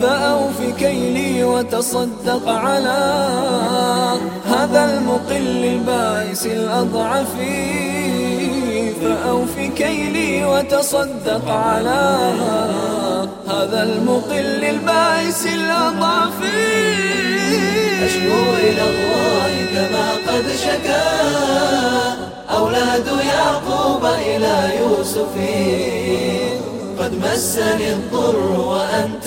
فأوف كيلي وتصدق على هذا المقل البائس الأضعف. فأوف كيلي وتصدق على هذا المقل البائس الأضعف. أشكو إلى الله كما قد شكا. أولاد يعقوب إلى يوسف. قد مسني الضر وأنت